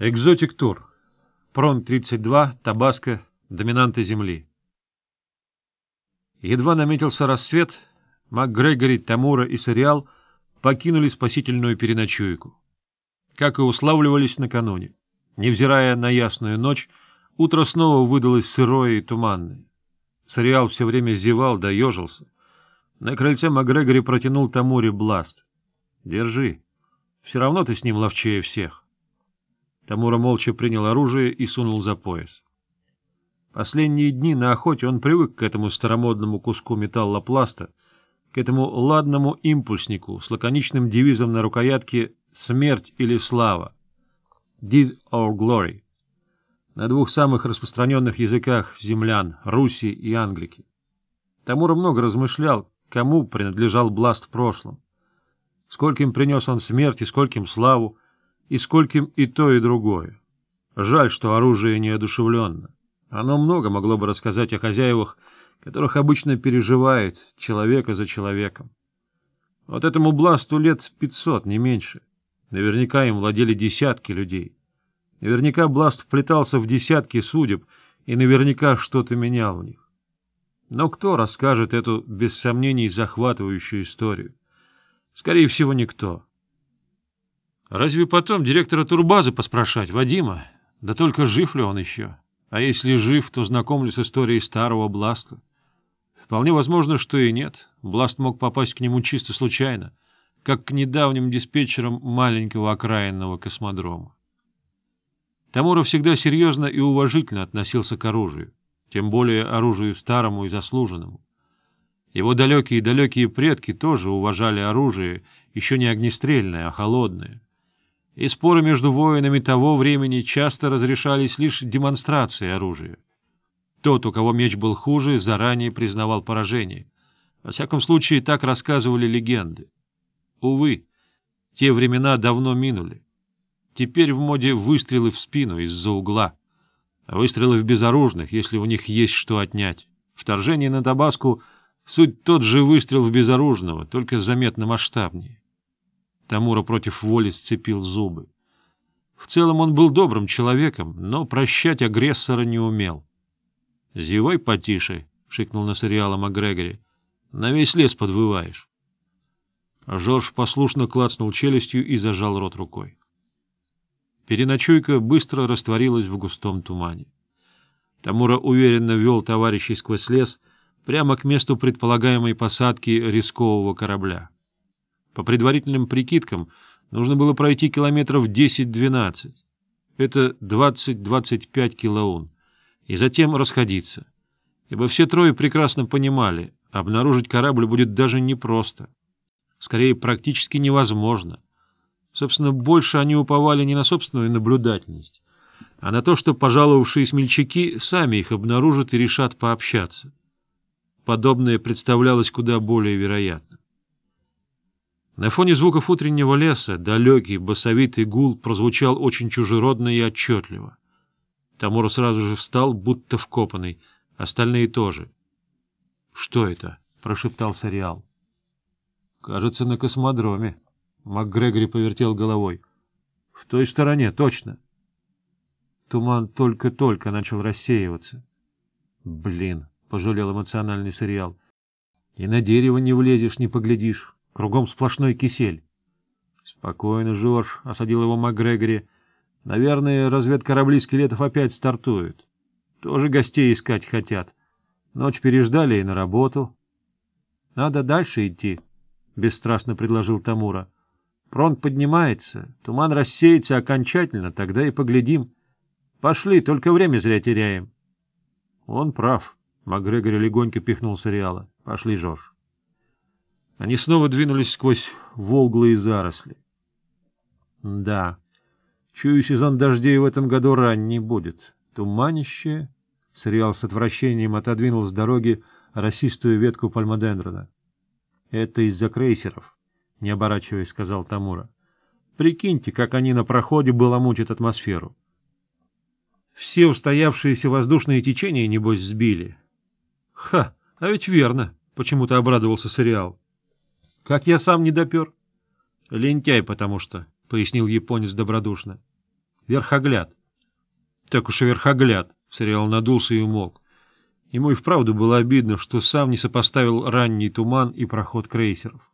Экзотик Тур. Пром 32 Табаско, доминанты Земли. Едва наметился рассвет, МакГрегори, Тамура и Сериал покинули спасительную переночуйку. Как и уславливались накануне. Невзирая на ясную ночь, утро снова выдалось сырое и туманное. Сериал все время зевал да ежился. На крыльце МакГрегори протянул Тамуре бласт. — Держи. Все равно ты с ним ловчее всех. Тамура молча принял оружие и сунул за пояс. Последние дни на охоте он привык к этому старомодному куску металлопласта, к этому ладному импульснику с лаконичным девизом на рукоятке «Смерть или слава» — «Did or glory» на двух самых распространенных языках землян — Руси и Англики. Тамура много размышлял, кому принадлежал Бласт в прошлом, скольким принес он смерть и скольким славу, и скольким и то, и другое. Жаль, что оружие неодушевленно. Оно много могло бы рассказать о хозяевах, которых обычно переживает человека за человеком. Вот этому бласту лет пятьсот, не меньше. Наверняка им владели десятки людей. Наверняка бласт вплетался в десятки судеб и наверняка что-то менял у них. Но кто расскажет эту, без сомнений, захватывающую историю? Скорее всего, никто. Разве потом директора турбазы поспрашать, Вадима? Да только жив ли он еще? А если жив, то знаком ли с историей старого Бласта? Вполне возможно, что и нет. Бласт мог попасть к нему чисто случайно, как к недавним диспетчерам маленького окраинного космодрома. Тамура всегда серьезно и уважительно относился к оружию, тем более оружию старому и заслуженному. Его далекие-далекие предки тоже уважали оружие, еще не огнестрельное, а холодное. и споры между воинами того времени часто разрешались лишь демонстрацией оружия. Тот, у кого меч был хуже, заранее признавал поражение. Во всяком случае, так рассказывали легенды. Увы, те времена давно минули. Теперь в моде выстрелы в спину из-за угла, а выстрелы в безоружных, если у них есть что отнять. Вторжение на Табаску — суть тот же выстрел в безоружного, только заметно масштабнее. Тамура против воли сцепил зубы. В целом он был добрым человеком, но прощать агрессора не умел. — Зевай потише, — шикнул на сериала МакГрегори. — На весь лес подвываешь. Жорж послушно клацнул челюстью и зажал рот рукой. Переночуйка быстро растворилась в густом тумане. Тамура уверенно вел товарищей сквозь лес прямо к месту предполагаемой посадки рискового корабля. По предварительным прикидкам, нужно было пройти километров 10-12. Это 20-25 килоун. И затем расходиться. Ибо все трое прекрасно понимали, обнаружить корабль будет даже непросто. Скорее, практически невозможно. Собственно, больше они уповали не на собственную наблюдательность, а на то, что пожаловавшие смельчаки сами их обнаружат и решат пообщаться. Подобное представлялось куда более вероятным. На фоне звуков утреннего леса далекий басовитый гул прозвучал очень чужеродно и отчетливо. Тамура сразу же встал, будто вкопанный, остальные тоже. — Что это? — прошептал Сариал. — Кажется, на космодроме. МакГрегори повертел головой. — В той стороне, точно. Туман только-только начал рассеиваться. — Блин, — пожалел эмоциональный Сариал, — и на дерево не влезешь, не поглядишь. Кругом сплошной кисель. — Спокойно, Жорж, — осадил его МакГрегори. — Наверное, разведкорабли скелетов опять стартуют. Тоже гостей искать хотят. Ночь переждали и на работу. — Надо дальше идти, — бесстрастно предложил Тамура. — Фронт поднимается, туман рассеется окончательно, тогда и поглядим. Пошли, только время зря теряем. — Он прав, — МакГрегори легонько пихнул Сериала. — Пошли, Жорж. Они снова двинулись сквозь волглые заросли. Да, чую, сезон дождей в этом году ранний будет. Туманище... Сериал с отвращением отодвинул с дороги расистую ветку пальмодендрона. — Это из-за крейсеров, — не оборачиваясь, сказал Тамура. — Прикиньте, как они на проходе баламутят атмосферу. Все устоявшиеся воздушные течения, небось, сбили. — Ха, а ведь верно, — почему-то обрадовался сериал. — как я сам не допер? — Лентяй, потому что, — пояснил японец добродушно. — Верхогляд. — Так уж и верхогляд, — сериал надулся и умолк. Ему и вправду было обидно, что сам не сопоставил ранний туман и проход крейсеров.